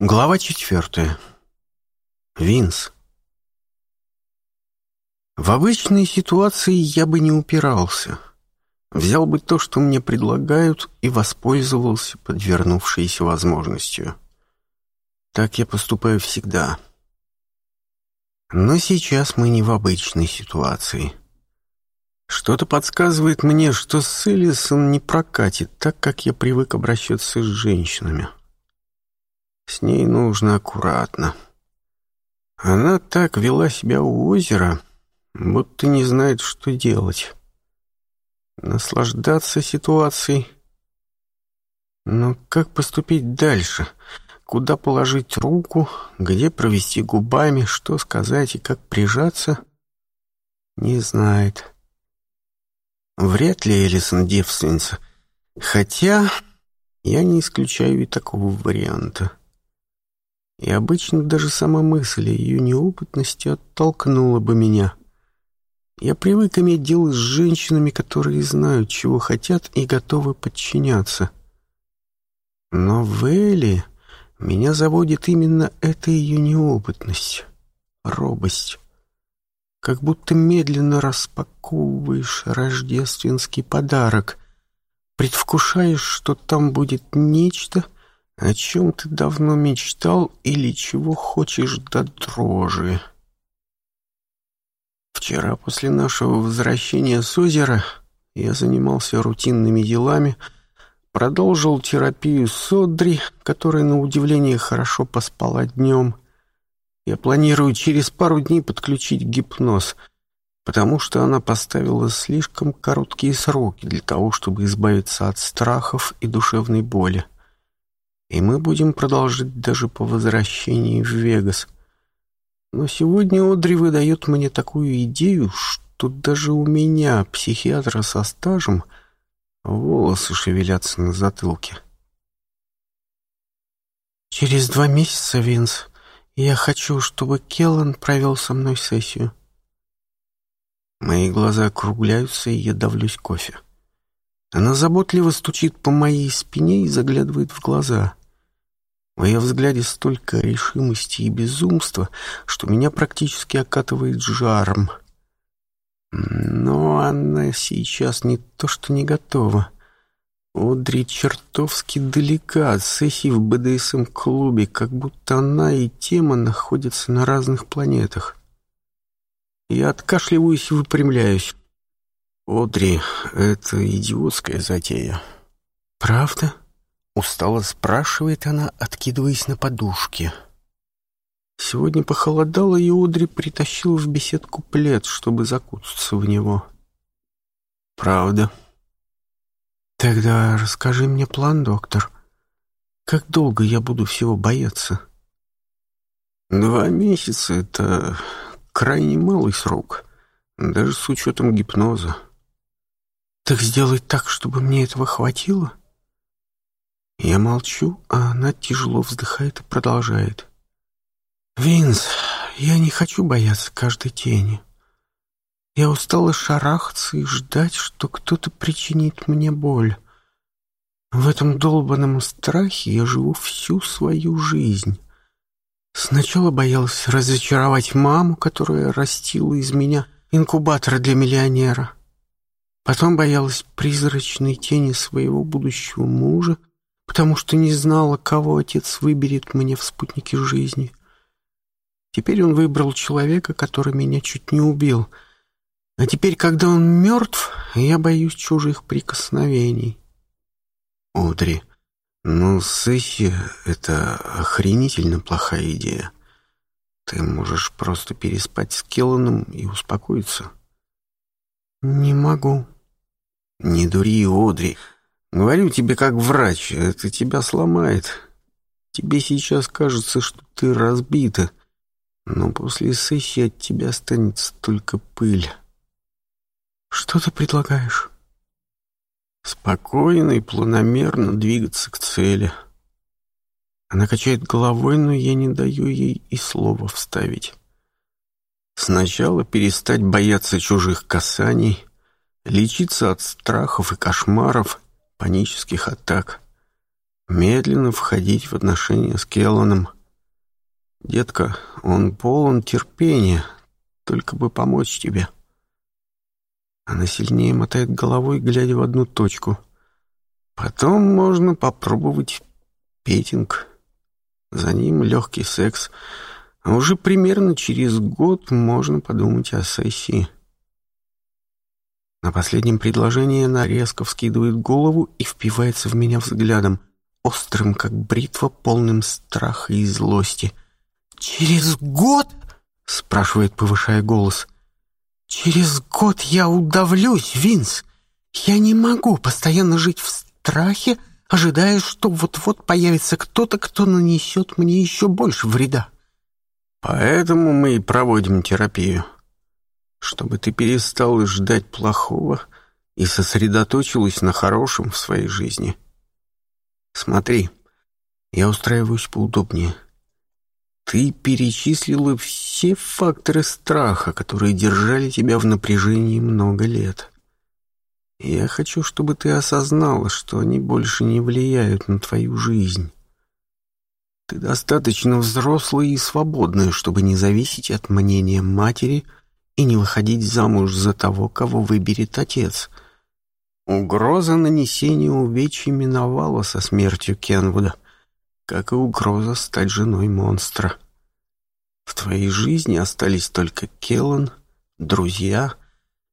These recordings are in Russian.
Глава четвертая. Винс. В обычной ситуации я бы не упирался. Взял бы то, что мне предлагают, и воспользовался подвернувшейся возможностью. Так я поступаю всегда. Но сейчас мы не в обычной ситуации. Что-то подсказывает мне, что с Элисом не прокатит, так как я привык обращаться с женщинами. — с ней нужно аккуратно. Она так вела себя у озера, будто не знает, что делать. Наслаждаться ситуацией. Но как поступить дальше? Куда положить руку, где провести губами, что сказать и как прижаться? Не знает. Вряд ли Элисон девственница. Хотя я не исключаю и такого варианта. И обычно даже сама мысль о ее неопытности оттолкнула бы меня. Я привык иметь дело с женщинами, которые знают, чего хотят и готовы подчиняться. Но в Элли меня заводит именно эта ее неопытность, робость. Как будто медленно распаковываешь рождественский подарок, предвкушаешь, что там будет нечто — о чем ты давно мечтал или чего хочешь до дрожи? Вчера после нашего возвращения с озера я занимался рутинными делами, продолжил терапию с Одри, которая, на удивление, хорошо поспала днем. Я планирую через пару дней подключить гипноз, потому что она поставила слишком короткие сроки для того, чтобы избавиться от страхов и душевной боли и мы будем продолжить даже по возвращении в Вегас. Но сегодня Одри выдает мне такую идею, что даже у меня, психиатра со стажем, волосы шевелятся на затылке. Через два месяца, Винс, я хочу, чтобы Келлан провел со мной сессию. Мои глаза округляются, и я давлюсь кофе. Она заботливо стучит по моей спине и заглядывает в глаза — в ее взгляде столько решимости и безумства, что меня практически окатывает жаром. Но она сейчас не то что не готова. Одри чертовски далека от сессии в БДСМ-клубе, как будто она и тема находятся на разных планетах. Я откашливаюсь и выпрямляюсь. «Одри, это идиотская затея». «Правда?» Устало спрашивает она, откидываясь на подушке. Сегодня похолодало, и Одри притащил в беседку плед, чтобы закутаться в него. «Правда?» «Тогда расскажи мне план, доктор. Как долго я буду всего бояться?» «Два месяца — это крайне малый срок, даже с учетом гипноза». «Так сделать так, чтобы мне этого хватило?» Я молчу, а она тяжело вздыхает и продолжает. «Винс, я не хочу бояться каждой тени. Я устала шарахаться и ждать, что кто-то причинит мне боль. В этом долбанном страхе я живу всю свою жизнь. Сначала боялась разочаровать маму, которая растила из меня инкубатор для миллионера. Потом боялась призрачной тени своего будущего мужа, потому что не знала, кого отец выберет мне в спутнике жизни. Теперь он выбрал человека, который меня чуть не убил. А теперь, когда он мертв, я боюсь чужих прикосновений. Одри, ну, Сэхи — это охренительно плохая идея. Ты можешь просто переспать с Келланом и успокоиться. Не могу. Не дури, Одри. Говорю тебе как врач, это тебя сломает. Тебе сейчас кажется, что ты разбита, но после сессии от тебя останется только пыль. Что ты предлагаешь? Спокойно и планомерно двигаться к цели. Она качает головой, но я не даю ей и слова вставить. Сначала перестать бояться чужих касаний, лечиться от страхов и кошмаров панических атак, медленно входить в отношения с Келланом. Детка, он полон терпения, только бы помочь тебе. Она сильнее мотает головой, глядя в одну точку. Потом можно попробовать петинг. За ним легкий секс. А уже примерно через год можно подумать о сессии. На последнем предложении Нарезков скидывает голову и впивается в меня взглядом, острым, как бритва, полным страха и злости. «Через год?» — спрашивает, повышая голос. «Через год я удавлюсь, Винс. Я не могу постоянно жить в страхе, ожидая, что вот-вот появится кто-то, кто нанесет мне еще больше вреда». «Поэтому мы и проводим терапию», чтобы ты перестала ждать плохого и сосредоточилась на хорошем в своей жизни. Смотри, я устраиваюсь поудобнее. Ты перечислила все факторы страха, которые держали тебя в напряжении много лет. Я хочу, чтобы ты осознала, что они больше не влияют на твою жизнь. Ты достаточно взрослая и свободная, чтобы не зависеть от мнения матери – и не выходить замуж за того, кого выберет отец. Угроза нанесения увечий миновала со смертью Кенвуда, как и угроза стать женой монстра. В твоей жизни остались только Келлан, друзья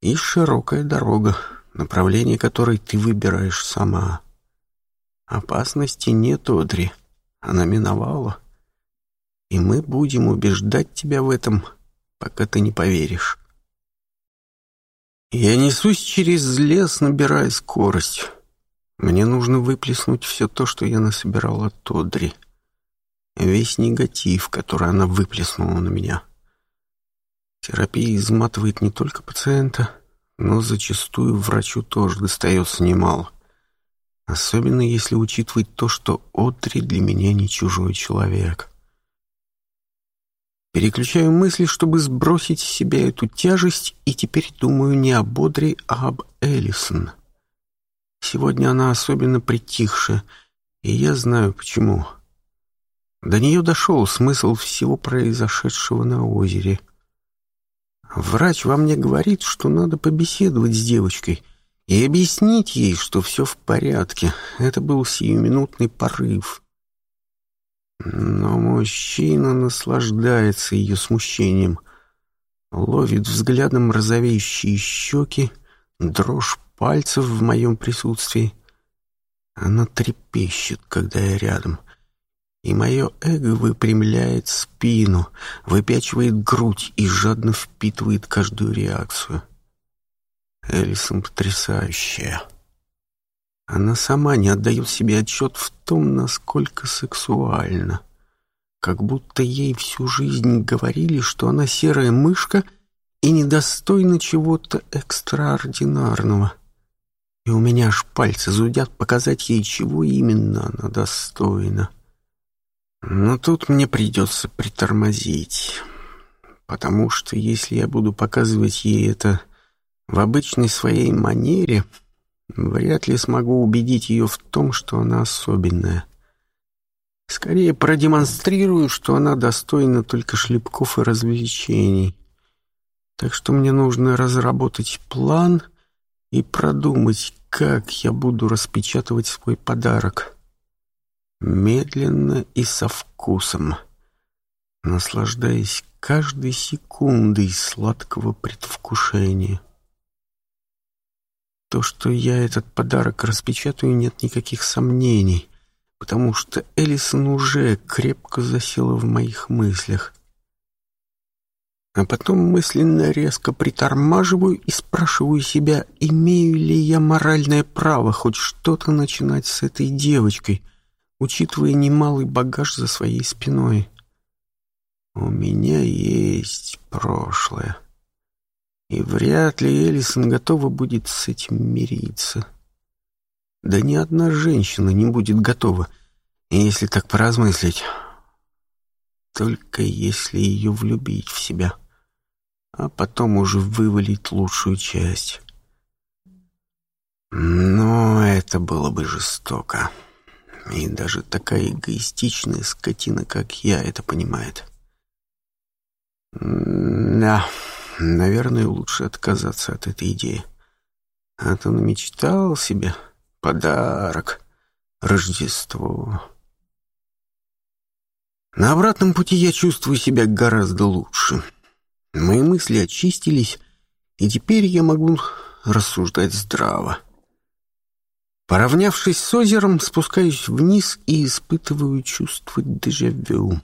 и широкая дорога, направление которой ты выбираешь сама. Опасности нет, Одри, она миновала. И мы будем убеждать тебя в этом — пока ты не поверишь. Я несусь через лес, набирая скорость. Мне нужно выплеснуть все то, что я насобирал от Одри. Весь негатив, который она выплеснула на меня. Терапия изматывает не только пациента, но зачастую врачу тоже достается немало. Особенно если учитывать то, что Одри для меня не чужой человек. — Переключаю мысли, чтобы сбросить с себя эту тяжесть, и теперь думаю не о Бодре, а об Эллисон. Сегодня она особенно притихше, и я знаю почему. До нее дошел смысл всего произошедшего на озере. Врач во мне говорит, что надо побеседовать с девочкой — и объяснить ей, что все в порядке. Это был сиюминутный порыв. Но мужчина наслаждается ее смущением, ловит взглядом розовеющие щеки, дрожь пальцев в моем присутствии. Она трепещет, когда я рядом, и мое эго выпрямляет спину, выпячивает грудь и жадно впитывает каждую реакцию. Элисон потрясающая. Она сама не отдает себе отчет в том, насколько сексуальна. Как будто ей всю жизнь говорили, что она серая мышка и недостойна чего-то экстраординарного. И у меня аж пальцы зудят показать ей, чего именно она достойна. Но тут мне придется притормозить, потому что если я буду показывать ей это в обычной своей манере... Вряд ли смогу убедить ее в том, что она особенная. Скорее продемонстрирую, что она достойна только шлепков и развлечений. Так что мне нужно разработать план и продумать, как я буду распечатывать свой подарок. Медленно и со вкусом, наслаждаясь каждой секундой сладкого предвкушения то, что я этот подарок распечатаю, нет никаких сомнений, потому что Элисон уже крепко засела в моих мыслях. А потом мысленно резко притормаживаю и спрашиваю себя, имею ли я моральное право хоть что-то начинать с этой девочкой, учитывая немалый багаж за своей спиной. У меня есть прошлое. И вряд ли Элисон готова будет с этим мириться. Да ни одна женщина не будет готова, если так поразмыслить. Только если ее влюбить в себя, а потом уже вывалить лучшую часть. Но это было бы жестоко. И даже такая эгоистичная скотина, как я, это понимает. Да... Наверное, лучше отказаться от этой идеи. А то он мечтал себе подарок. Рождество. На обратном пути я чувствую себя гораздо лучше. Мои мысли очистились, и теперь я могу рассуждать здраво. Поравнявшись с озером, спускаюсь вниз и испытываю чувство дежавю.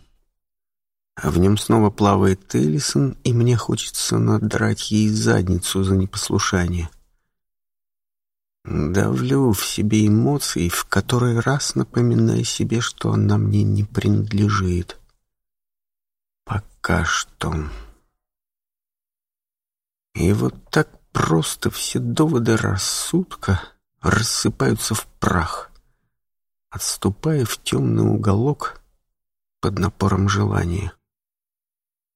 А в нем снова плавает Эллисон, и мне хочется надрать ей задницу за непослушание. Давлю в себе эмоции, в который раз напоминая себе, что она мне не принадлежит. Пока что. И вот так просто все доводы рассудка рассыпаются в прах, отступая в темный уголок под напором желания.